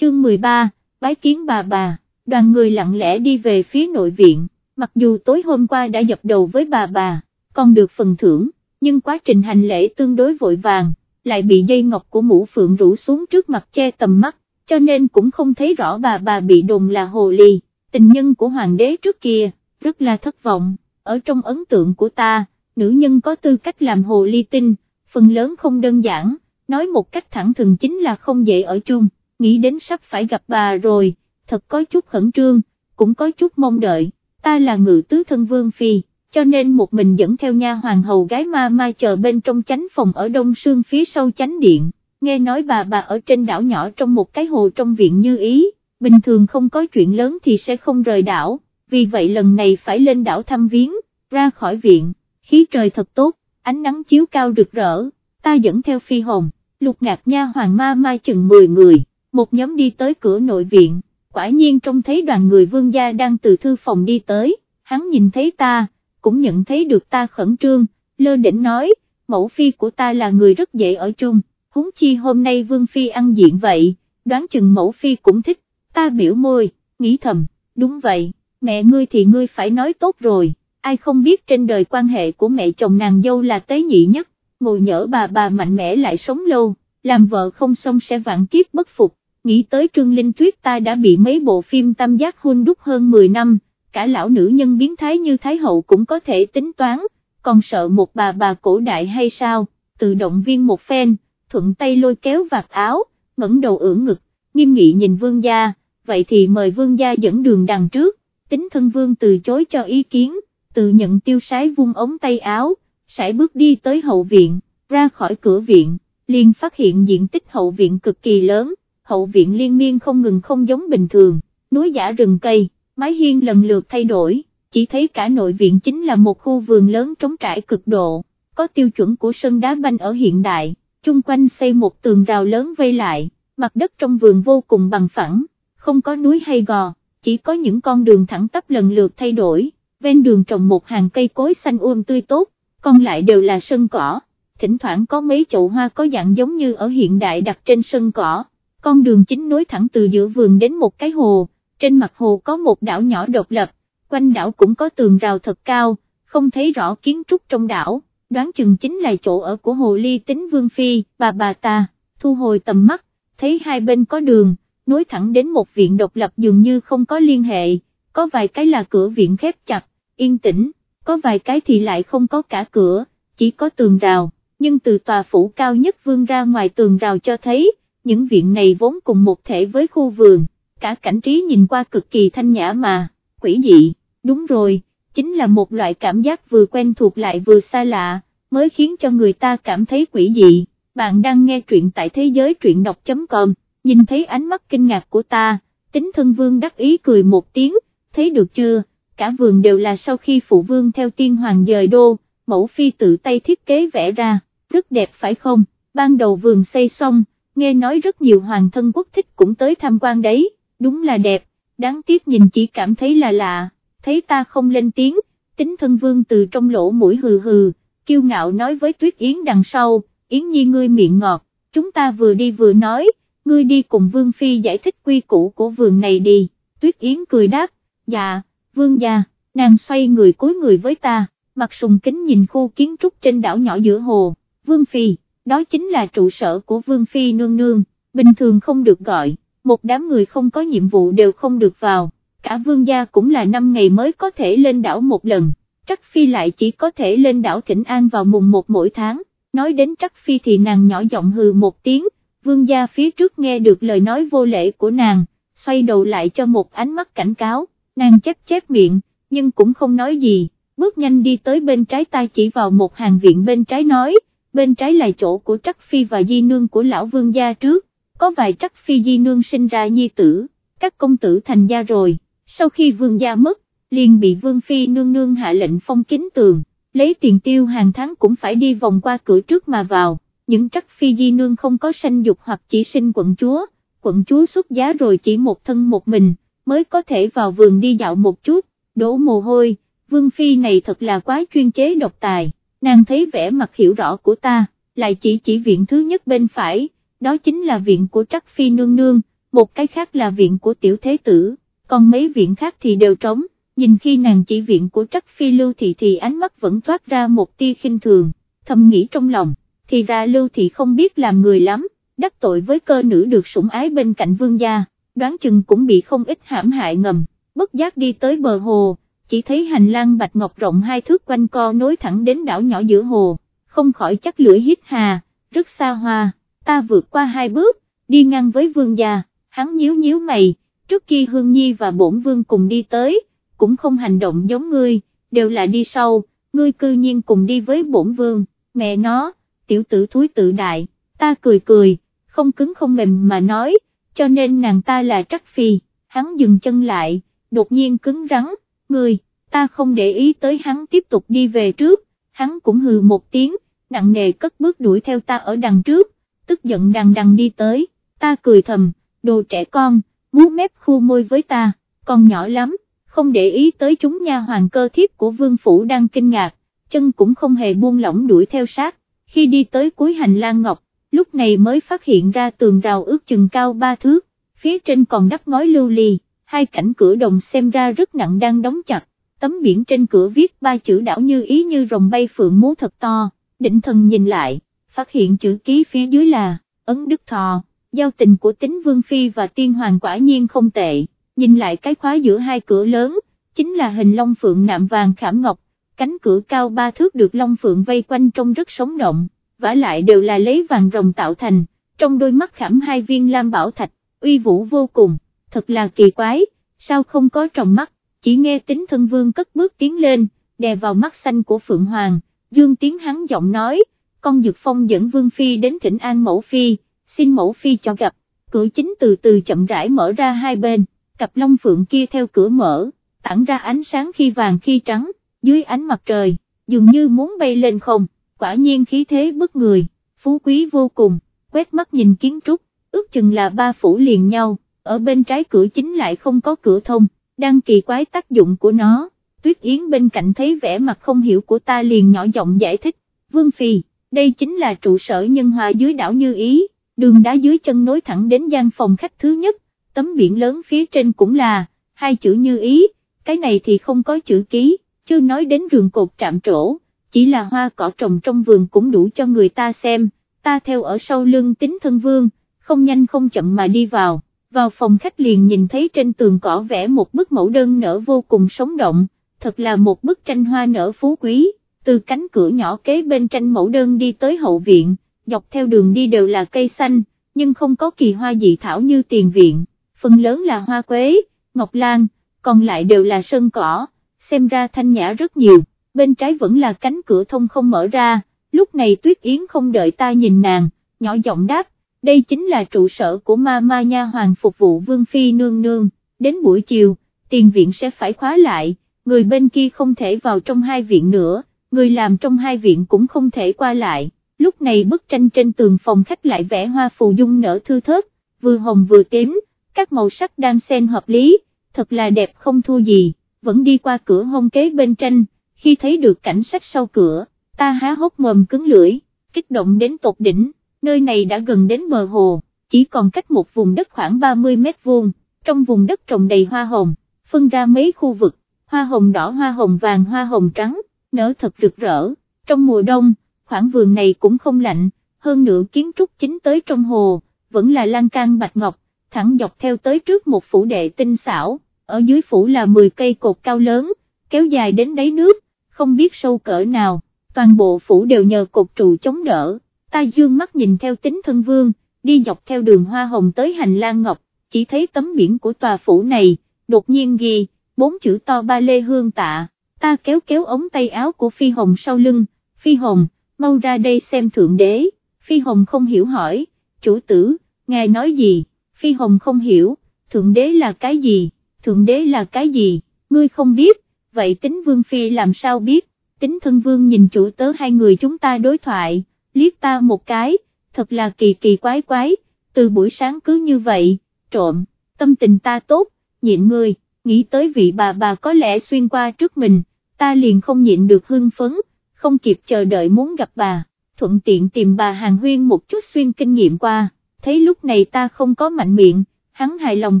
chương 13, bái kiến bà bà, đoàn người lặng lẽ đi về phía nội viện, mặc dù tối hôm qua đã dập đầu với bà bà, còn được phần thưởng, nhưng quá trình hành lễ tương đối vội vàng, lại bị dây ngọc của mũ phượng rủ xuống trước mặt che tầm mắt, cho nên cũng không thấy rõ bà bà bị đồn là hồ ly, tình nhân của hoàng đế trước kia, rất là thất vọng, ở trong ấn tượng của ta, nữ nhân có tư cách làm hồ ly tinh, phần lớn không đơn giản, nói một cách thẳng thừng chính là không dễ ở chung, nghĩ đến sắp phải gặp bà rồi, thật có chút khẩn trương, cũng có chút mong đợi, ta là ngự tứ thân vương phi, cho nên một mình dẫn theo nha hoàng hầu gái ma ma chờ bên trong chánh phòng ở đông sương phía sau chánh điện, nghe nói bà bà ở trên đảo nhỏ trong một cái hồ trong viện như ý, bình thường không có chuyện lớn thì sẽ không rời đảo, vì vậy lần này phải lên đảo thăm viếng, ra khỏi viện, khí trời thật tốt, ánh nắng chiếu cao rực rỡ, ta dẫn theo phi hồng, lục ngạc nha hoàng ma ma chừng 10 người, một nhóm đi tới cửa nội viện, quả nhiên trông thấy đoàn người vương gia đang từ thư phòng đi tới, hắn nhìn thấy ta, cũng nhận thấy được ta khẩn trương, lơ đỉnh nói, mẫu phi của ta là người rất dễ ở chung, huống chi hôm nay vương phi ăn diện vậy, đoán chừng mẫu phi cũng thích, ta biểu môi, nghĩ thầm, đúng vậy, mẹ ngươi thì ngươi phải nói tốt rồi, ai không biết trên đời quan hệ của mẹ chồng nàng dâu là tế nhị nhất, ngồi nhỡ bà bà mạnh mẽ lại sống lâu, làm vợ không xong sẽ vạn kiếp bất phục, nghĩ tới Trương Linh Tuyết ta đã bị mấy bộ phim tam giác hôn đúc hơn 10 năm, cả lão nữ nhân biến thái như Thái Hậu cũng có thể tính toán, còn sợ một bà bà cổ đại hay sao, tự động viên một phen, thuận tay lôi kéo vạt áo, ngẩng đầu ưỡn ngực, nghiêm nghị nhìn vương gia, vậy thì mời vương gia dẫn đường đằng trước, tính thân vương từ chối cho ý kiến, tự nhận tiêu sái vung ống tay áo, sải bước đi tới hậu viện, ra khỏi cửa viện, liền phát hiện diện tích hậu viện cực kỳ lớn, hậu viện liên miên không ngừng không giống bình thường, núi giả rừng cây, mái hiên lần lượt thay đổi, chỉ thấy cả nội viện chính là một khu vườn lớn trống trải cực độ, có tiêu chuẩn của sân đá banh ở hiện đại, chung quanh xây một tường rào lớn vây lại, mặt đất trong vườn vô cùng bằng phẳng, không có núi hay gò, chỉ có những con đường thẳng tắp lần lượt thay đổi, ven đường trồng một hàng cây cối xanh um tươi tốt, còn lại đều là sân cỏ, thỉnh thoảng có mấy chậu hoa có dạng giống như ở hiện đại đặt trên sân cỏ, con đường chính nối thẳng từ giữa vườn đến một cái hồ, trên mặt hồ có một đảo nhỏ độc lập, quanh đảo cũng có tường rào thật cao, không thấy rõ kiến trúc trong đảo, đoán chừng chính là chỗ ở của hồ ly tính vương phi, bà bà ta, thu hồi tầm mắt, thấy hai bên có đường, nối thẳng đến một viện độc lập dường như không có liên hệ, có vài cái là cửa viện khép chặt, yên tĩnh, có vài cái thì lại không có cả cửa, chỉ có tường rào, nhưng từ tòa phủ cao nhất vương ra ngoài tường rào cho thấy, những viện này vốn cùng một thể với khu vườn, cả cảnh trí nhìn qua cực kỳ thanh nhã mà, quỷ dị, đúng rồi, chính là một loại cảm giác vừa quen thuộc lại vừa xa lạ, mới khiến cho người ta cảm thấy quỷ dị. Bạn đang nghe truyện tại thế giới truyện đọc.com, nhìn thấy ánh mắt kinh ngạc của ta, tính thân vương đắc ý cười một tiếng, thấy được chưa, cả vườn đều là sau khi phụ vương theo tiên hoàng dời đô, mẫu phi tự tay thiết kế vẽ ra, rất đẹp phải không, ban đầu vườn xây xong, nghe nói rất nhiều hoàng thân quốc thích cũng tới tham quan đấy, đúng là đẹp, đáng tiếc nhìn chỉ cảm thấy là lạ, thấy ta không lên tiếng, tính thân vương từ trong lỗ mũi hừ hừ, kiêu ngạo nói với Tuyết Yến đằng sau, Yến Nhi ngươi miệng ngọt, chúng ta vừa đi vừa nói, ngươi đi cùng Vương Phi giải thích quy củ của vườn này đi, Tuyết Yến cười đáp, dạ, Vương gia, nàng xoay người cúi người với ta, mặt sùng kính nhìn khu kiến trúc trên đảo nhỏ giữa hồ, Vương Phi, đó chính là trụ sở của Vương Phi nương nương, bình thường không được gọi, một đám người không có nhiệm vụ đều không được vào, cả Vương gia cũng là 5 ngày mới có thể lên đảo một lần, Trắc Phi lại chỉ có thể lên đảo Thịnh An vào mùng một mỗi tháng, nói đến Trắc Phi thì nàng nhỏ giọng hừ một tiếng, Vương gia phía trước nghe được lời nói vô lễ của nàng, xoay đầu lại cho một ánh mắt cảnh cáo, nàng chép chép miệng, nhưng cũng không nói gì, bước nhanh đi tới bên trái tay chỉ vào một hàng viện bên trái nói, bên trái là chỗ của Trắc Phi và Di Nương của lão vương gia trước, có vài Trắc Phi Di Nương sinh ra nhi tử, các công tử thành gia rồi, sau khi vương gia mất, liền bị vương phi nương nương hạ lệnh phong kính tường, lấy tiền tiêu hàng tháng cũng phải đi vòng qua cửa trước mà vào, những Trắc Phi Di Nương không có sanh dục hoặc chỉ sinh quận chúa, quận chúa xuất giá rồi chỉ một thân một mình, mới có thể vào vườn đi dạo một chút, đổ mồ hôi, vương phi này thật là quá chuyên chế độc tài nàng thấy vẻ mặt hiểu rõ của ta, lại chỉ chỉ viện thứ nhất bên phải, đó chính là viện của Trắc Phi Nương Nương, một cái khác là viện của tiểu thế tử, còn mấy viện khác thì đều trống, nhìn khi nàng chỉ viện của trắc phi lưu thị thì ánh mắt vẫn toát ra một tia khinh thường, thầm nghĩ trong lòng, thì ra lưu thị không biết làm người lắm, đắc tội với cơ nữ được sủng ái bên cạnh vương gia, đoán chừng cũng bị không ít hãm hại ngầm, bất giác đi tới bờ hồ, chỉ thấy hành lang bạch ngọc rộng hai thước quanh co nối thẳng đến đảo nhỏ giữa hồ, không khỏi chắc lưỡi hít hà, rất xa hoa, ta vượt qua hai bước, đi ngang với vương gia, hắn nhíu nhíu mày, trước khi Hương Nhi và bổn vương cùng đi tới, cũng không hành động giống ngươi, đều là đi sau, ngươi cư nhiên cùng đi với bổn vương, mẹ nó, tiểu tử thúi tự đại, ta cười cười, không cứng không mềm mà nói, cho nên nàng ta là trắc phi, hắn dừng chân lại, đột nhiên cứng rắn, ngươi, ta không để ý tới hắn tiếp tục đi về trước, hắn cũng hừ một tiếng, nặng nề cất bước đuổi theo ta ở đằng trước, tức giận đằng đằng đi tới, ta cười thầm, đồ trẻ con, múa mép khu môi với ta, còn nhỏ lắm, không để ý tới chúng nha hoàng cơ thiếp của vương phủ đang kinh ngạc, chân cũng không hề buông lỏng đuổi theo sát, khi đi tới cuối hành lang ngọc, lúc này mới phát hiện ra tường rào ước chừng cao ba thước, phía trên còn đắp ngói lưu ly, hai cảnh cửa đồng xem ra rất nặng đang đóng chặt, tấm biển trên cửa viết ba chữ đảo như ý như rồng bay phượng múa thật to, định thần nhìn lại, phát hiện chữ ký phía dưới là, ấn đức thọ, giao tình của tính vương phi và tiên hoàng quả nhiên không tệ, nhìn lại cái khóa giữa hai cửa lớn, chính là hình long phượng nạm vàng khảm ngọc, cánh cửa cao ba thước được long phượng vây quanh trông rất sống động, vả lại đều là lấy vàng rồng tạo thành, trong đôi mắt khảm hai viên lam bảo thạch, uy vũ vô cùng, thật là kỳ quái, sao không có trong mắt, chỉ nghe tính thân vương cất bước tiến lên, đè vào mắt xanh của Phượng Hoàng, dương tiếng hắn giọng nói, con Dược Phong dẫn Vương Phi đến thỉnh an mẫu Phi, xin mẫu Phi cho gặp, cửa chính từ từ chậm rãi mở ra hai bên, cặp long phượng kia theo cửa mở, tản ra ánh sáng khi vàng khi trắng, dưới ánh mặt trời, dường như muốn bay lên không, quả nhiên khí thế bức người, phú quý vô cùng, quét mắt nhìn kiến trúc, ước chừng là ba phủ liền nhau, ở bên trái cửa chính lại không có cửa thông, đang kỳ quái tác dụng của nó, Tuyết Yến bên cạnh thấy vẻ mặt không hiểu của ta liền nhỏ giọng giải thích, Vương Phi, đây chính là trụ sở nhân hòa dưới đảo Như Ý, đường đá dưới chân nối thẳng đến gian phòng khách thứ nhất, tấm biển lớn phía trên cũng là, hai chữ Như Ý, cái này thì không có chữ ký, chưa nói đến rường cột trạm trổ, chỉ là hoa cỏ trồng trong vườn cũng đủ cho người ta xem, ta theo ở sau lưng tính thân vương, không nhanh không chậm mà đi vào vào phòng khách liền nhìn thấy trên tường cỏ vẽ một bức mẫu đơn nở vô cùng sống động, thật là một bức tranh hoa nở phú quý, từ cánh cửa nhỏ kế bên tranh mẫu đơn đi tới hậu viện, dọc theo đường đi đều là cây xanh, nhưng không có kỳ hoa dị thảo như tiền viện, phần lớn là hoa quế, ngọc lan, còn lại đều là sơn cỏ, xem ra thanh nhã rất nhiều, bên trái vẫn là cánh cửa thông không mở ra, lúc này Tuyết Yến không đợi ta nhìn nàng, nhỏ giọng đáp, đây chính là trụ sở của ma ma nha hoàng phục vụ vương phi nương nương, đến buổi chiều, tiền viện sẽ phải khóa lại, người bên kia không thể vào trong hai viện nữa, người làm trong hai viện cũng không thể qua lại, lúc này bức tranh trên tường phòng khách lại vẽ hoa phù dung nở thư thớt, vừa hồng vừa tím, các màu sắc đang xen hợp lý, thật là đẹp không thua gì, vẫn đi qua cửa hông kế bên tranh, khi thấy được cảnh sách sau cửa, ta há hốc mồm cứng lưỡi, kích động đến tột đỉnh nơi này đã gần đến bờ hồ, chỉ còn cách một vùng đất khoảng 30 mét vuông, trong vùng đất trồng đầy hoa hồng, phân ra mấy khu vực, hoa hồng đỏ hoa hồng vàng hoa hồng trắng, nở thật rực rỡ, trong mùa đông, khoảng vườn này cũng không lạnh, hơn nữa kiến trúc chính tới trong hồ, vẫn là lan can bạch ngọc, thẳng dọc theo tới trước một phủ đệ tinh xảo, ở dưới phủ là 10 cây cột cao lớn, kéo dài đến đáy nước, không biết sâu cỡ nào, toàn bộ phủ đều nhờ cột trụ chống đỡ, ta dương mắt nhìn theo tính thân vương, đi dọc theo đường hoa hồng tới hành lang ngọc, chỉ thấy tấm biển của tòa phủ này, đột nhiên ghi, bốn chữ to ba lê hương tạ, ta kéo kéo ống tay áo của Phi Hồng sau lưng, Phi Hồng, mau ra đây xem thượng đế, Phi Hồng không hiểu hỏi, chủ tử, ngài nói gì, Phi Hồng không hiểu, thượng đế là cái gì, thượng đế là cái gì, ngươi không biết, vậy tính vương Phi làm sao biết, tính thân vương nhìn chủ tớ hai người chúng ta đối thoại, liếc ta một cái, thật là kỳ kỳ quái quái, từ buổi sáng cứ như vậy, trộm, tâm tình ta tốt, nhịn người, nghĩ tới vị bà bà có lẽ xuyên qua trước mình, ta liền không nhịn được hưng phấn, không kịp chờ đợi muốn gặp bà, thuận tiện tìm bà hàng huyên một chút xuyên kinh nghiệm qua, thấy lúc này ta không có mạnh miệng, hắn hài lòng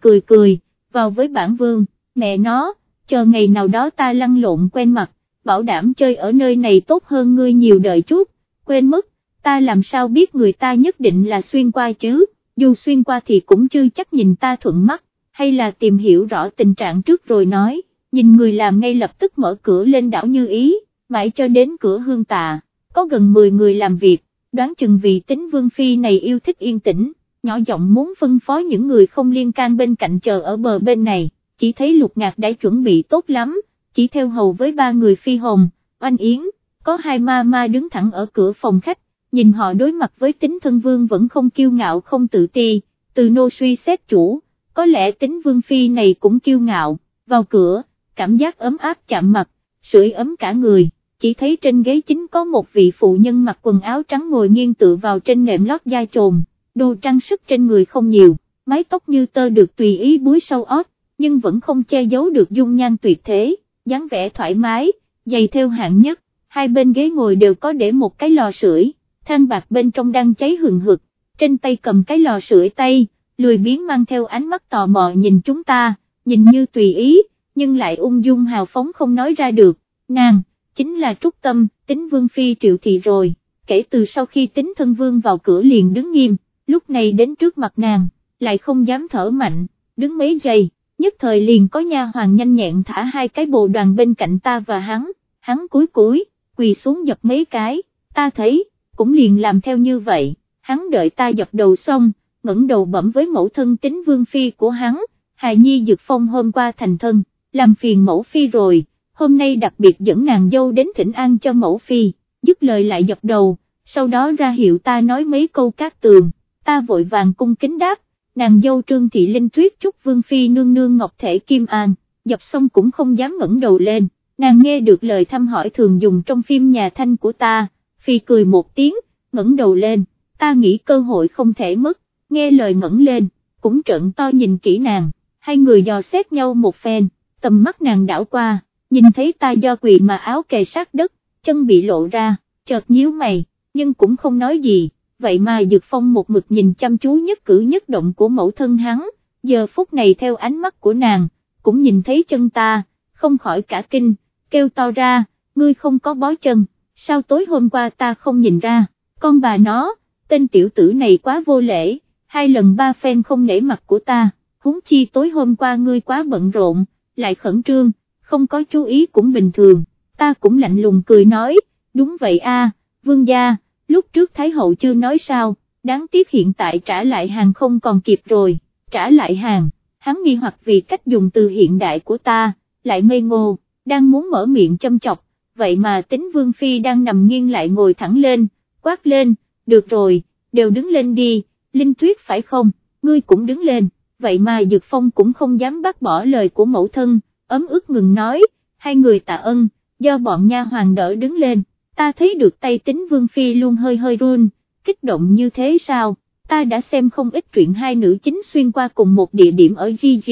cười cười, vào với bản vương, mẹ nó, chờ ngày nào đó ta lăn lộn quen mặt, bảo đảm chơi ở nơi này tốt hơn ngươi nhiều đợi chút, quên mất, ta làm sao biết người ta nhất định là xuyên qua chứ, dù xuyên qua thì cũng chưa chắc nhìn ta thuận mắt, hay là tìm hiểu rõ tình trạng trước rồi nói, nhìn người làm ngay lập tức mở cửa lên đảo như ý, mãi cho đến cửa hương tà, có gần 10 người làm việc, đoán chừng vì tính vương phi này yêu thích yên tĩnh, nhỏ giọng muốn phân phó những người không liên can bên cạnh chờ ở bờ bên này, chỉ thấy lục ngạc đã chuẩn bị tốt lắm, chỉ theo hầu với ba người phi hồng, oanh yến, có hai ma ma đứng thẳng ở cửa phòng khách, nhìn họ đối mặt với tính thân vương vẫn không kiêu ngạo không tự ti, từ nô suy xét chủ, có lẽ tính vương phi này cũng kiêu ngạo, vào cửa, cảm giác ấm áp chạm mặt, sưởi ấm cả người, chỉ thấy trên ghế chính có một vị phụ nhân mặc quần áo trắng ngồi nghiêng tựa vào trên nệm lót da trồn, đồ trang sức trên người không nhiều, mái tóc như tơ được tùy ý búi sâu ót, nhưng vẫn không che giấu được dung nhan tuyệt thế, dáng vẻ thoải mái, giày theo hạng nhất, hai bên ghế ngồi đều có để một cái lò sưởi, than bạc bên trong đang cháy hừng hực, trên tay cầm cái lò sưởi tay, lười biến mang theo ánh mắt tò mò nhìn chúng ta, nhìn như tùy ý, nhưng lại ung dung hào phóng không nói ra được, nàng, chính là Trúc Tâm, tính Vương Phi triệu thị rồi, kể từ sau khi tính thân Vương vào cửa liền đứng nghiêm, lúc này đến trước mặt nàng, lại không dám thở mạnh, đứng mấy giây, nhất thời liền có nha hoàng nhanh nhẹn thả hai cái bồ đoàn bên cạnh ta và hắn, hắn cúi cúi, quỳ xuống dập mấy cái, ta thấy, cũng liền làm theo như vậy, hắn đợi ta dập đầu xong, ngẩng đầu bẩm với mẫu thân tính vương phi của hắn, hài nhi dược phong hôm qua thành thân, làm phiền mẫu phi rồi, hôm nay đặc biệt dẫn nàng dâu đến thỉnh an cho mẫu phi, dứt lời lại dập đầu, sau đó ra hiệu ta nói mấy câu cát tường, ta vội vàng cung kính đáp, nàng dâu trương thị linh tuyết chúc vương phi nương nương ngọc thể kim an, dập xong cũng không dám ngẩng đầu lên, nàng nghe được lời thăm hỏi thường dùng trong phim nhà thanh của ta, phi cười một tiếng, ngẩng đầu lên, ta nghĩ cơ hội không thể mất, nghe lời ngẩng lên, cũng trợn to nhìn kỹ nàng, hai người dò xét nhau một phen, tầm mắt nàng đảo qua, nhìn thấy ta do quỳ mà áo kề sát đất, chân bị lộ ra, chợt nhíu mày, nhưng cũng không nói gì, vậy mà Dược Phong một mực nhìn chăm chú nhất cử nhất động của mẫu thân hắn, giờ phút này theo ánh mắt của nàng, cũng nhìn thấy chân ta, không khỏi cả kinh, kêu to ra, ngươi không có bó chân, sao tối hôm qua ta không nhìn ra, con bà nó, tên tiểu tử này quá vô lễ, hai lần ba phen không nể mặt của ta, huống chi tối hôm qua ngươi quá bận rộn, lại khẩn trương, không có chú ý cũng bình thường, ta cũng lạnh lùng cười nói, đúng vậy a, vương gia, lúc trước Thái Hậu chưa nói sao, đáng tiếc hiện tại trả lại hàng không còn kịp rồi, trả lại hàng, hắn nghi hoặc vì cách dùng từ hiện đại của ta, lại ngây ngô, đang muốn mở miệng châm chọc, vậy mà tính Vương Phi đang nằm nghiêng lại ngồi thẳng lên, quát lên, được rồi, đều đứng lên đi, Linh Tuyết phải không, ngươi cũng đứng lên, vậy mà Dược Phong cũng không dám bác bỏ lời của mẫu thân, ấm ức ngừng nói, hai người tạ ân, do bọn nha hoàng đỡ đứng lên, ta thấy được tay tính Vương Phi luôn hơi hơi run, kích động như thế sao, ta đã xem không ít truyện hai nữ chính xuyên qua cùng một địa điểm ở GG,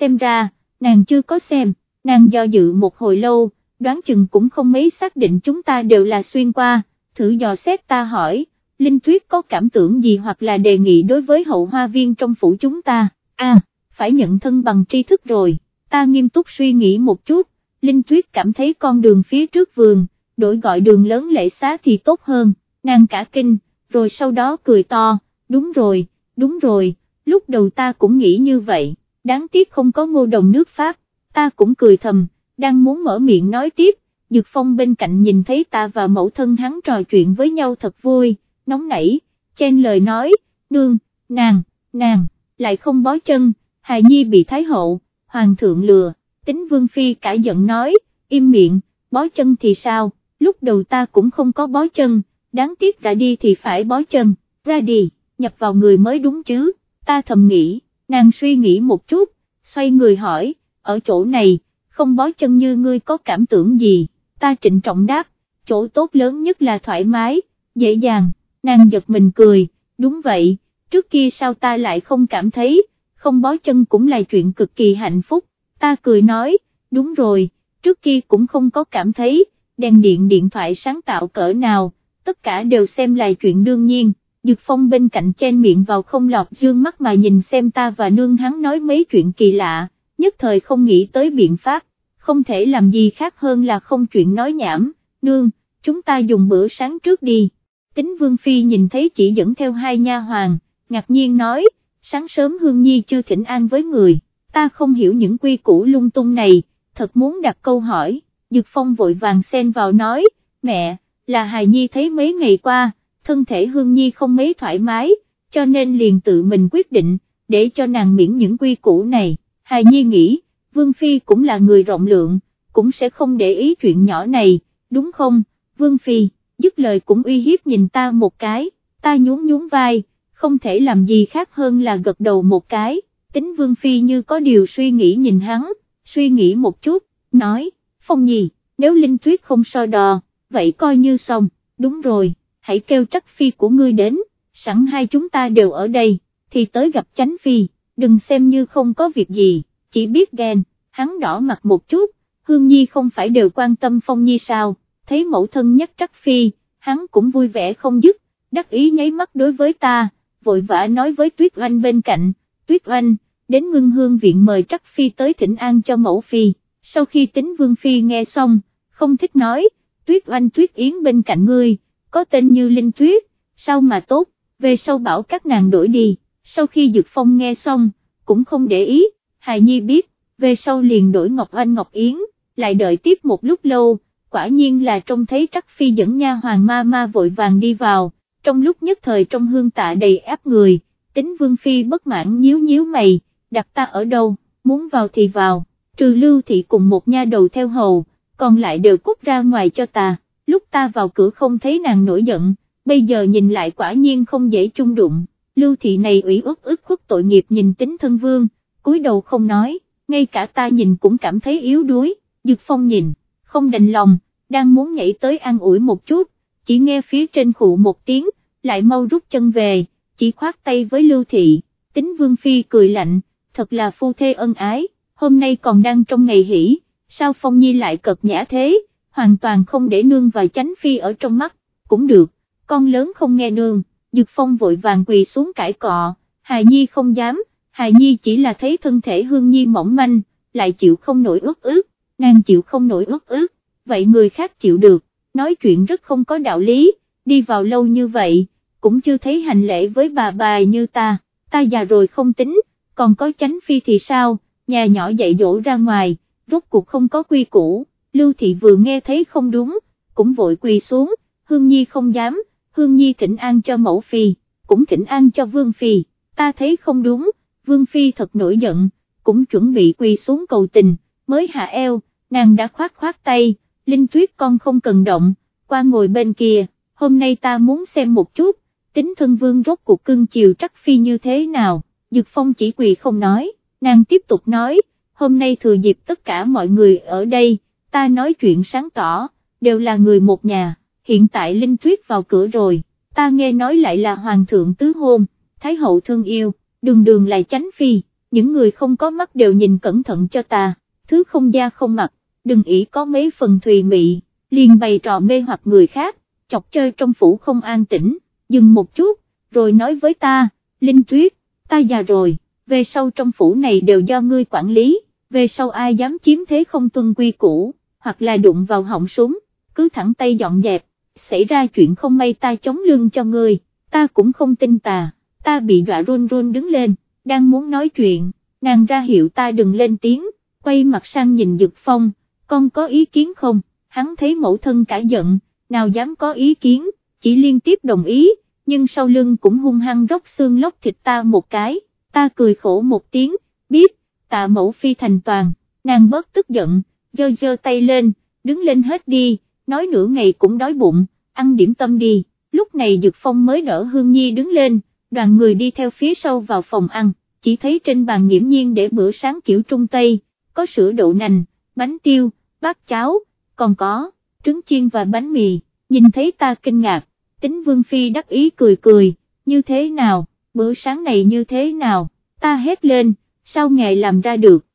xem ra, nàng chưa có xem, nàng do dự một hồi lâu, đoán chừng cũng không mấy xác định chúng ta đều là xuyên qua, thử dò xét ta hỏi, Linh Tuyết có cảm tưởng gì hoặc là đề nghị đối với hậu hoa viên trong phủ chúng ta, à, phải nhận thân bằng tri thức rồi, ta nghiêm túc suy nghĩ một chút, Linh Tuyết cảm thấy con đường phía trước vườn, đổi gọi đường lớn lễ xá thì tốt hơn, nàng cả kinh, rồi sau đó cười to, đúng rồi, đúng rồi, lúc đầu ta cũng nghĩ như vậy, đáng tiếc không có ngô đồng nước Pháp, ta cũng cười thầm, đang muốn mở miệng nói tiếp, Dược Phong bên cạnh nhìn thấy ta và mẫu thân hắn trò chuyện với nhau thật vui, nóng nảy, chen lời nói, nương, nàng, nàng, lại không bó chân, hài nhi bị thái hậu, hoàng thượng lừa, tính vương phi cả giận nói, im miệng, bó chân thì sao, lúc đầu ta cũng không có bó chân, đáng tiếc ra đi thì phải bó chân, ra đi, nhập vào người mới đúng chứ, ta thầm nghĩ, nàng suy nghĩ một chút, xoay người hỏi, ở chỗ này, không bó chân như ngươi có cảm tưởng gì, ta trịnh trọng đáp, chỗ tốt lớn nhất là thoải mái, dễ dàng, nàng giật mình cười, đúng vậy, trước kia sao ta lại không cảm thấy, không bó chân cũng là chuyện cực kỳ hạnh phúc, ta cười nói, đúng rồi, trước kia cũng không có cảm thấy, đèn điện điện thoại sáng tạo cỡ nào, tất cả đều xem là chuyện đương nhiên, Dược Phong bên cạnh chen miệng vào không lọt dương mắt mà nhìn xem ta và nương hắn nói mấy chuyện kỳ lạ, nhất thời không nghĩ tới biện pháp, không thể làm gì khác hơn là không chuyện nói nhảm, nương, chúng ta dùng bữa sáng trước đi. Tính Vương Phi nhìn thấy chỉ dẫn theo hai nha hoàng, ngạc nhiên nói, sáng sớm Hương Nhi chưa thỉnh an với người, ta không hiểu những quy củ lung tung này, thật muốn đặt câu hỏi, Dược Phong vội vàng xen vào nói, mẹ, là Hài Nhi thấy mấy ngày qua, thân thể Hương Nhi không mấy thoải mái, cho nên liền tự mình quyết định, để cho nàng miễn những quy củ này, Hài Nhi nghĩ, Vương Phi cũng là người rộng lượng, cũng sẽ không để ý chuyện nhỏ này, đúng không, Vương Phi, dứt lời cũng uy hiếp nhìn ta một cái, ta nhún nhún vai, không thể làm gì khác hơn là gật đầu một cái, tính Vương Phi như có điều suy nghĩ nhìn hắn, suy nghĩ một chút, nói, Phong Nhi, nếu Linh Tuyết không so đò, vậy coi như xong, đúng rồi, hãy kêu trắc Phi của ngươi đến, sẵn hai chúng ta đều ở đây, thì tới gặp chánh Phi, đừng xem như không có việc gì, chỉ biết ghen, hắn đỏ mặt một chút, Hương Nhi không phải đều quan tâm Phong Nhi sao, thấy mẫu thân nhắc trắc Phi, hắn cũng vui vẻ không dứt, đắc ý nháy mắt đối với ta, vội vã nói với Tuyết Oanh bên cạnh, Tuyết Oanh, đến ngưng hương viện mời trắc Phi tới thỉnh an cho mẫu Phi. Sau khi tính Vương Phi nghe xong, không thích nói, Tuyết Oanh Tuyết Yến bên cạnh ngươi, có tên như Linh Tuyết, sao mà tốt, về sau bảo các nàng đổi đi, sau khi dực Phong nghe xong, cũng không để ý, Hài Nhi biết, về sau liền đổi Ngọc anh Ngọc Yến, lại đợi tiếp một lúc lâu, quả nhiên là trông thấy Trắc Phi dẫn nha hoàng ma ma vội vàng đi vào, trong lúc nhất thời trong hương tạ đầy áp người, tính Vương Phi bất mãn nhíu nhíu mày, đặt ta ở đâu, muốn vào thì vào trừ lưu thị cùng một nha đầu theo hầu, còn lại đều cút ra ngoài cho ta, lúc ta vào cửa không thấy nàng nổi giận, bây giờ nhìn lại quả nhiên không dễ chung đụng, lưu thị này ủy ức ức khuất tội nghiệp nhìn tính thân vương, cúi đầu không nói, ngay cả ta nhìn cũng cảm thấy yếu đuối, Dược Phong nhìn, không đành lòng, đang muốn nhảy tới an ủi một chút, chỉ nghe phía trên khụ một tiếng, lại mau rút chân về, chỉ khoát tay với lưu thị, tính vương phi cười lạnh, thật là phu thê ân ái hôm nay còn đang trong ngày hỷ, sao Phong Nhi lại cật nhã thế, hoàn toàn không để nương và chánh phi ở trong mắt, cũng được, con lớn không nghe nương, Dược Phong vội vàng quỳ xuống cãi cọ, Hài Nhi không dám, Hài Nhi chỉ là thấy thân thể Hương Nhi mỏng manh, lại chịu không nổi ướt ướt, nàng chịu không nổi ướt ướt. vậy người khác chịu được, nói chuyện rất không có đạo lý, đi vào lâu như vậy, cũng chưa thấy hành lễ với bà bà như ta, ta già rồi không tính, còn có chánh phi thì sao? nhà nhỏ dạy dỗ ra ngoài, rốt cuộc không có quy củ, Lưu Thị vừa nghe thấy không đúng, cũng vội quỳ xuống, Hương Nhi không dám, Hương Nhi thỉnh an cho mẫu phi, cũng thỉnh an cho Vương Phi, ta thấy không đúng, Vương Phi thật nổi giận, cũng chuẩn bị quỳ xuống cầu tình, mới hạ eo, nàng đã khoát khoát tay, Linh Tuyết con không cần động, qua ngồi bên kia, hôm nay ta muốn xem một chút, tính thân vương rốt cuộc cưng chiều trắc phi như thế nào, Dược Phong chỉ quỳ không nói, nàng tiếp tục nói, hôm nay thừa dịp tất cả mọi người ở đây, ta nói chuyện sáng tỏ, đều là người một nhà, hiện tại Linh Tuyết vào cửa rồi, ta nghe nói lại là Hoàng thượng tứ hôn, Thái hậu thương yêu, đường đường lại chánh phi, những người không có mắt đều nhìn cẩn thận cho ta, thứ không da không mặt, đừng ý có mấy phần thùy mị, liền bày trò mê hoặc người khác, chọc chơi trong phủ không an tĩnh, dừng một chút, rồi nói với ta, Linh Tuyết, ta già rồi về sau trong phủ này đều do ngươi quản lý, về sau ai dám chiếm thế không tuân quy củ, hoặc là đụng vào họng súng, cứ thẳng tay dọn dẹp, xảy ra chuyện không may ta chống lưng cho ngươi, ta cũng không tin tà, ta bị dọa run run đứng lên, đang muốn nói chuyện, nàng ra hiệu ta đừng lên tiếng, quay mặt sang nhìn Dực Phong, con có ý kiến không, hắn thấy mẫu thân cả giận, nào dám có ý kiến, chỉ liên tiếp đồng ý, nhưng sau lưng cũng hung hăng róc xương lóc thịt ta một cái, ta cười khổ một tiếng, biết, tạ mẫu phi thành toàn, nàng bớt tức giận, dơ dơ tay lên, đứng lên hết đi, nói nửa ngày cũng đói bụng, ăn điểm tâm đi, lúc này Dược Phong mới đỡ Hương Nhi đứng lên, đoàn người đi theo phía sau vào phòng ăn, chỉ thấy trên bàn nghiễm nhiên để bữa sáng kiểu Trung Tây, có sữa đậu nành, bánh tiêu, bát cháo, còn có, trứng chiên và bánh mì, nhìn thấy ta kinh ngạc, tính Vương Phi đắc ý cười cười, như thế nào? bữa sáng này như thế nào, ta hét lên, sao ngài làm ra được,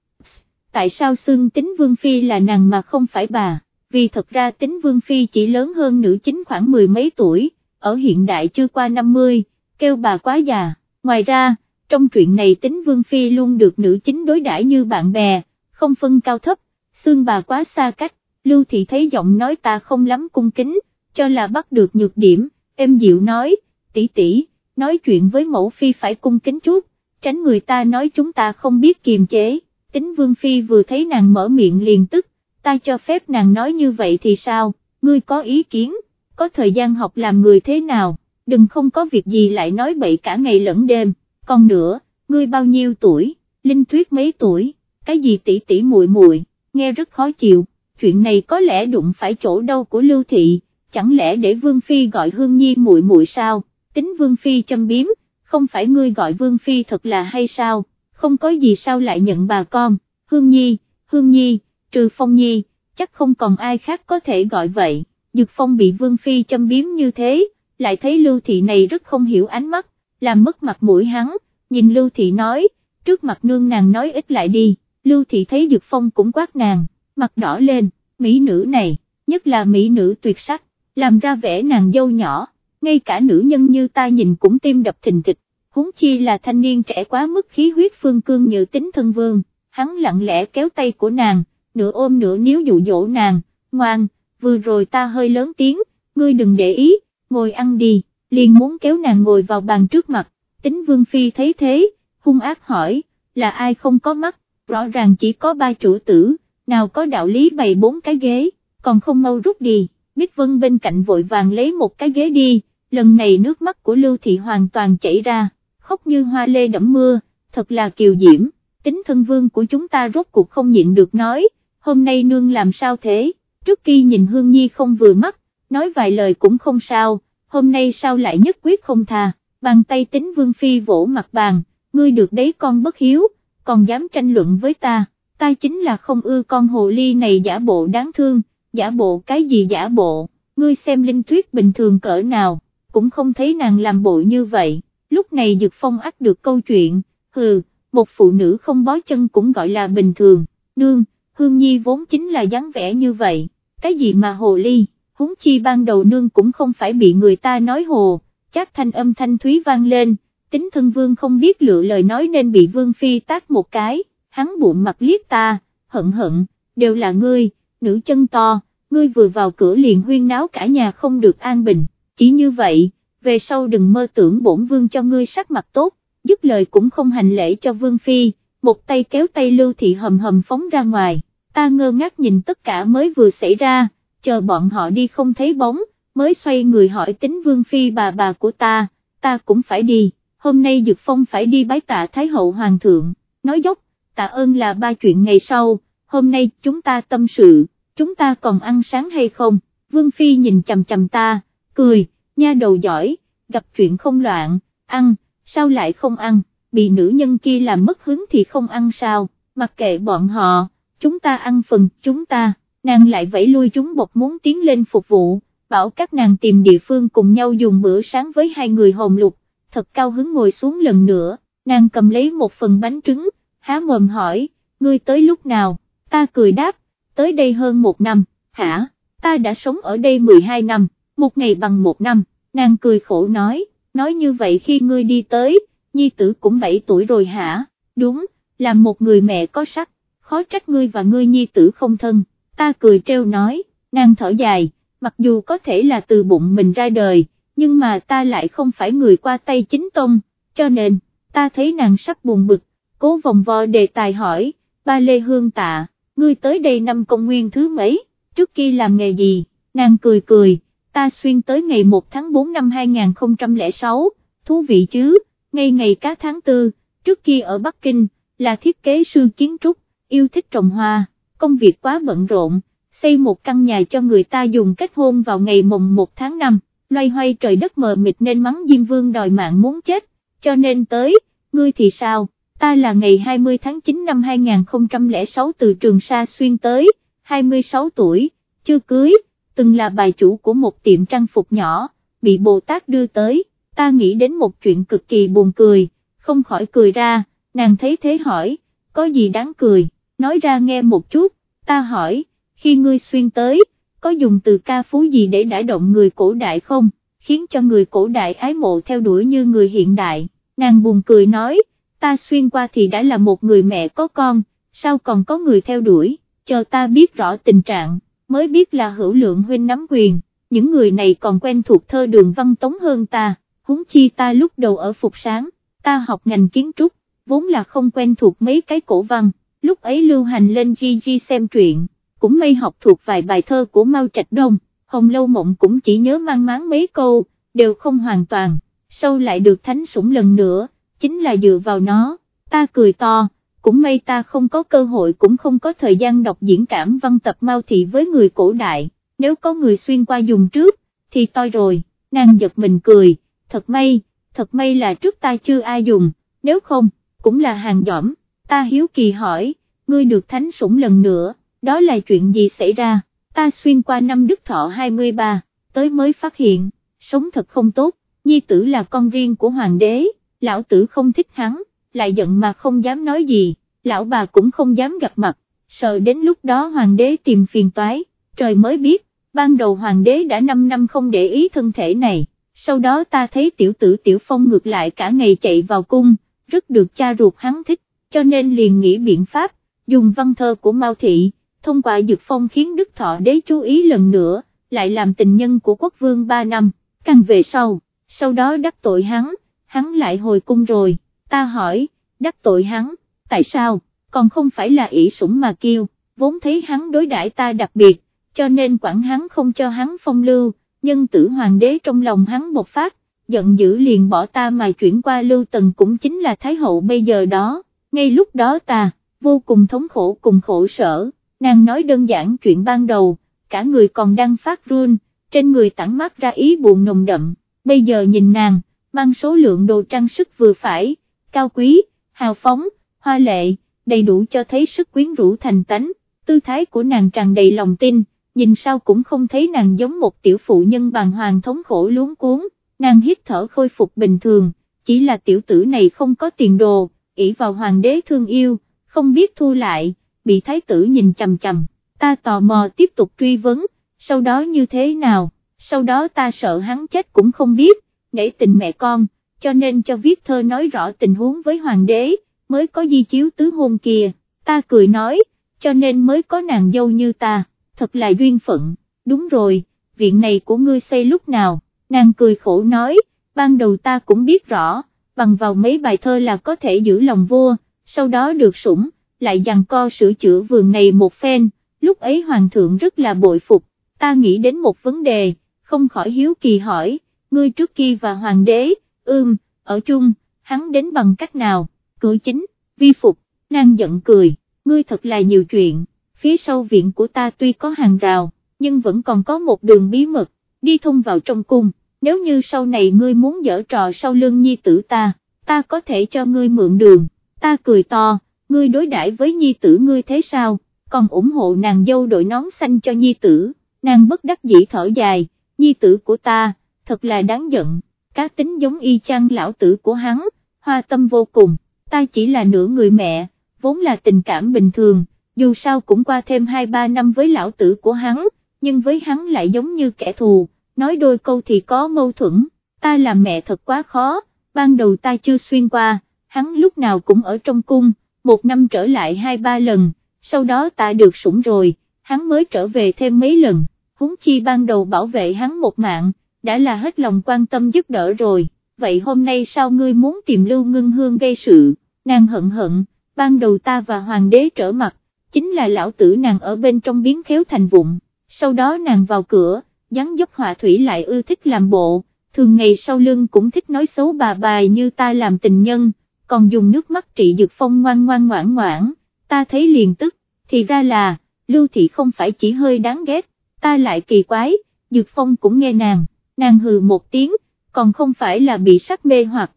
tại sao xưng tính Vương Phi là nàng mà không phải bà, vì thật ra tính Vương Phi chỉ lớn hơn nữ chính khoảng mười mấy tuổi, ở hiện đại chưa qua 50, kêu bà quá già, ngoài ra, trong chuyện này tính Vương Phi luôn được nữ chính đối đãi như bạn bè, không phân cao thấp, xương bà quá xa cách, Lưu Thị thấy giọng nói ta không lắm cung kính, cho là bắt được nhược điểm, em dịu nói, tỷ tỷ, nói chuyện với mẫu Phi phải cung kính chút, tránh người ta nói chúng ta không biết kiềm chế, tính Vương Phi vừa thấy nàng mở miệng liền tức, ta cho phép nàng nói như vậy thì sao, ngươi có ý kiến, có thời gian học làm người thế nào, đừng không có việc gì lại nói bậy cả ngày lẫn đêm, còn nữa, ngươi bao nhiêu tuổi, Linh Tuyết mấy tuổi, cái gì tỷ tỷ muội muội, nghe rất khó chịu, chuyện này có lẽ đụng phải chỗ đâu của Lưu Thị, chẳng lẽ để Vương Phi gọi Hương Nhi muội muội sao, tính Vương Phi châm biếm, không phải ngươi gọi Vương Phi thật là hay sao, không có gì sao lại nhận bà con, Hương Nhi, Hương Nhi, trừ Phong Nhi, chắc không còn ai khác có thể gọi vậy, Dược Phong bị Vương Phi châm biếm như thế, lại thấy Lưu Thị này rất không hiểu ánh mắt, làm mất mặt mũi hắn, nhìn Lưu Thị nói, trước mặt nương nàng nói ít lại đi, Lưu Thị thấy Dược Phong cũng quát nàng, mặt đỏ lên, mỹ nữ này, nhất là mỹ nữ tuyệt sắc, làm ra vẻ nàng dâu nhỏ, ngay cả nữ nhân như ta nhìn cũng tim đập thình thịch, huống chi là thanh niên trẻ quá mức khí huyết phương cương như tính thân vương, hắn lặng lẽ kéo tay của nàng, nửa ôm nửa níu dụ dỗ nàng, ngoan, vừa rồi ta hơi lớn tiếng, ngươi đừng để ý, ngồi ăn đi, liền muốn kéo nàng ngồi vào bàn trước mặt, tính vương phi thấy thế, hung ác hỏi, là ai không có mắt, rõ ràng chỉ có ba chủ tử, nào có đạo lý bày bốn cái ghế, còn không mau rút đi, Bích Vân bên cạnh vội vàng lấy một cái ghế đi, lần này nước mắt của Lưu Thị hoàn toàn chảy ra, khóc như hoa lê đẫm mưa, thật là kiều diễm, tính thân vương của chúng ta rốt cuộc không nhịn được nói, hôm nay nương làm sao thế, trước khi nhìn Hương Nhi không vừa mắt, nói vài lời cũng không sao, hôm nay sao lại nhất quyết không tha, bàn tay tính vương phi vỗ mặt bàn, ngươi được đấy con bất hiếu, còn dám tranh luận với ta, ta chính là không ưa con hồ ly này giả bộ đáng thương, giả bộ cái gì giả bộ, ngươi xem linh tuyết bình thường cỡ nào, cũng không thấy nàng làm bộ như vậy, lúc này Dược Phong ắt được câu chuyện, hừ, một phụ nữ không bó chân cũng gọi là bình thường, nương, Hương Nhi vốn chính là dáng vẻ như vậy, cái gì mà hồ ly, huống chi ban đầu nương cũng không phải bị người ta nói hồ, chắc thanh âm thanh thúy vang lên, tính thân vương không biết lựa lời nói nên bị vương phi tát một cái, hắn bụng mặt liếc ta, hận hận, đều là ngươi, nữ chân to, ngươi vừa vào cửa liền huyên náo cả nhà không được an bình, chỉ như vậy, về sau đừng mơ tưởng bổn vương cho ngươi sắc mặt tốt, dứt lời cũng không hành lễ cho vương phi, một tay kéo tay lưu thị hầm hầm phóng ra ngoài, ta ngơ ngác nhìn tất cả mới vừa xảy ra, chờ bọn họ đi không thấy bóng, mới xoay người hỏi tính vương phi bà bà của ta, ta cũng phải đi, hôm nay Dược Phong phải đi bái tạ Thái hậu Hoàng thượng, nói dốc, tạ ơn là ba chuyện ngày sau, hôm nay chúng ta tâm sự, chúng ta còn ăn sáng hay không, vương phi nhìn chầm chầm ta, cười, nha đầu giỏi, gặp chuyện không loạn, ăn, sao lại không ăn, bị nữ nhân kia làm mất hứng thì không ăn sao, mặc kệ bọn họ, chúng ta ăn phần chúng ta, nàng lại vẫy lui chúng bột muốn tiến lên phục vụ, bảo các nàng tìm địa phương cùng nhau dùng bữa sáng với hai người hồn lục, thật cao hứng ngồi xuống lần nữa, nàng cầm lấy một phần bánh trứng, há mồm hỏi, ngươi tới lúc nào, ta cười đáp, tới đây hơn một năm, hả, ta đã sống ở đây 12 năm, một ngày bằng một năm, nàng cười khổ nói, nói như vậy khi ngươi đi tới, nhi tử cũng 7 tuổi rồi hả, đúng, là một người mẹ có sắc, khó trách ngươi và ngươi nhi tử không thân, ta cười treo nói, nàng thở dài, mặc dù có thể là từ bụng mình ra đời, nhưng mà ta lại không phải người qua tay chính tông, cho nên, ta thấy nàng sắp buồn bực, cố vòng vo đề tài hỏi, ba Lê Hương tạ, ngươi tới đây năm công nguyên thứ mấy, trước khi làm nghề gì, nàng cười cười, ta xuyên tới ngày 1 tháng 4 năm 2006, thú vị chứ, ngay ngày cá tháng tư trước kia ở Bắc Kinh, là thiết kế sư kiến trúc, yêu thích trồng hoa, công việc quá bận rộn, xây một căn nhà cho người ta dùng kết hôn vào ngày mùng 1 tháng 5, loay hoay trời đất mờ mịt nên mắng Diêm Vương đòi mạng muốn chết, cho nên tới, ngươi thì sao, ta là ngày 20 tháng 9 năm 2006 từ Trường Sa xuyên tới, 26 tuổi, chưa cưới, từng là bài chủ của một tiệm trang phục nhỏ, bị Bồ Tát đưa tới, ta nghĩ đến một chuyện cực kỳ buồn cười, không khỏi cười ra, nàng thấy thế hỏi, có gì đáng cười, nói ra nghe một chút, ta hỏi, khi ngươi xuyên tới, có dùng từ ca phú gì để đả động người cổ đại không, khiến cho người cổ đại ái mộ theo đuổi như người hiện đại, nàng buồn cười nói, ta xuyên qua thì đã là một người mẹ có con, sao còn có người theo đuổi, chờ ta biết rõ tình trạng, mới biết là hữu lượng huynh nắm quyền, những người này còn quen thuộc thơ đường văn tống hơn ta, huống chi ta lúc đầu ở Phục Sáng, ta học ngành kiến trúc, vốn là không quen thuộc mấy cái cổ văn, lúc ấy lưu hành lên GG xem truyện, cũng mây học thuộc vài bài thơ của Mao Trạch Đông, Hồng Lâu Mộng cũng chỉ nhớ mang máng mấy câu, đều không hoàn toàn, sau lại được thánh sủng lần nữa, chính là dựa vào nó, ta cười to, cũng may ta không có cơ hội cũng không có thời gian đọc diễn cảm văn tập Mao Thị với người cổ đại, nếu có người xuyên qua dùng trước, thì toi rồi, nàng giật mình cười, thật may, thật may là trước ta chưa ai dùng, nếu không, cũng là hàng dõm, ta hiếu kỳ hỏi, ngươi được thánh sủng lần nữa, đó là chuyện gì xảy ra, ta xuyên qua năm Đức Thọ 23, tới mới phát hiện, sống thật không tốt, nhi tử là con riêng của hoàng đế, lão tử không thích hắn, lại giận mà không dám nói gì, lão bà cũng không dám gặp mặt, sợ đến lúc đó hoàng đế tìm phiền toái, trời mới biết, ban đầu hoàng đế đã 5 năm không để ý thân thể này, sau đó ta thấy tiểu tử tiểu phong ngược lại cả ngày chạy vào cung, rất được cha ruột hắn thích, cho nên liền nghĩ biện pháp, dùng văn thơ của Mao Thị, thông qua dược phong khiến Đức Thọ đế chú ý lần nữa, lại làm tình nhân của quốc vương 3 năm, càng về sau, sau đó đắc tội hắn, hắn lại hồi cung rồi, ta hỏi, đắc tội hắn, tại sao, còn không phải là ỷ sủng mà kêu, vốn thấy hắn đối đãi ta đặc biệt, cho nên quản hắn không cho hắn phong lưu, nhân tử hoàng đế trong lòng hắn bộc phát, giận dữ liền bỏ ta mà chuyển qua lưu tần cũng chính là thái hậu bây giờ đó, ngay lúc đó ta, vô cùng thống khổ cùng khổ sở, nàng nói đơn giản chuyện ban đầu, cả người còn đang phát run, trên người tản mát ra ý buồn nồng đậm, bây giờ nhìn nàng, mang số lượng đồ trang sức vừa phải, cao quý, hào phóng, hoa lệ, đầy đủ cho thấy sức quyến rũ thành tánh, tư thái của nàng tràn đầy lòng tin, nhìn sao cũng không thấy nàng giống một tiểu phụ nhân bàng hoàng thống khổ luống cuốn, nàng hít thở khôi phục bình thường, chỉ là tiểu tử này không có tiền đồ, ỷ vào hoàng đế thương yêu, không biết thu lại, bị thái tử nhìn chầm chầm, ta tò mò tiếp tục truy vấn, sau đó như thế nào, sau đó ta sợ hắn chết cũng không biết, để tình mẹ con, cho nên cho viết thơ nói rõ tình huống với hoàng đế, mới có di chiếu tứ hôn kia, ta cười nói, cho nên mới có nàng dâu như ta, thật là duyên phận, đúng rồi, viện này của ngươi xây lúc nào, nàng cười khổ nói, ban đầu ta cũng biết rõ, bằng vào mấy bài thơ là có thể giữ lòng vua, sau đó được sủng, lại dằn co sửa chữa vườn này một phen, lúc ấy hoàng thượng rất là bội phục, ta nghĩ đến một vấn đề, không khỏi hiếu kỳ hỏi, ngươi trước kia và hoàng đế, ưm, ở chung, hắn đến bằng cách nào, cử chính, vi phục, nàng giận cười, ngươi thật là nhiều chuyện, phía sau viện của ta tuy có hàng rào, nhưng vẫn còn có một đường bí mật, đi thông vào trong cung, nếu như sau này ngươi muốn dở trò sau lưng nhi tử ta, ta có thể cho ngươi mượn đường, ta cười to, ngươi đối đãi với nhi tử ngươi thế sao, còn ủng hộ nàng dâu đội nón xanh cho nhi tử, nàng bất đắc dĩ thở dài, nhi tử của ta, thật là đáng giận, cá tính giống y chang lão tử của hắn, hoa tâm vô cùng, ta chỉ là nửa người mẹ, vốn là tình cảm bình thường, dù sao cũng qua thêm 2-3 năm với lão tử của hắn, nhưng với hắn lại giống như kẻ thù, nói đôi câu thì có mâu thuẫn, ta làm mẹ thật quá khó, ban đầu ta chưa xuyên qua, hắn lúc nào cũng ở trong cung, một năm trở lại 2-3 lần, sau đó ta được sủng rồi, hắn mới trở về thêm mấy lần, huống chi ban đầu bảo vệ hắn một mạng, đã là hết lòng quan tâm giúp đỡ rồi, vậy hôm nay sao ngươi muốn tìm Lưu Ngưng Hương gây sự, nàng hận hận, ban đầu ta và hoàng đế trở mặt, chính là lão tử nàng ở bên trong biến khéo thành vụng, sau đó nàng vào cửa, dáng dấp hòa thủy lại ưa thích làm bộ, thường ngày sau lưng cũng thích nói xấu bà bài như ta làm tình nhân, còn dùng nước mắt trị dược phong ngoan ngoan ngoãn ngoãn, ta thấy liền tức, thì ra là, lưu thị không phải chỉ hơi đáng ghét, ta lại kỳ quái, dược phong cũng nghe nàng, nàng hừ một tiếng, còn không phải là bị sắc mê hoặc,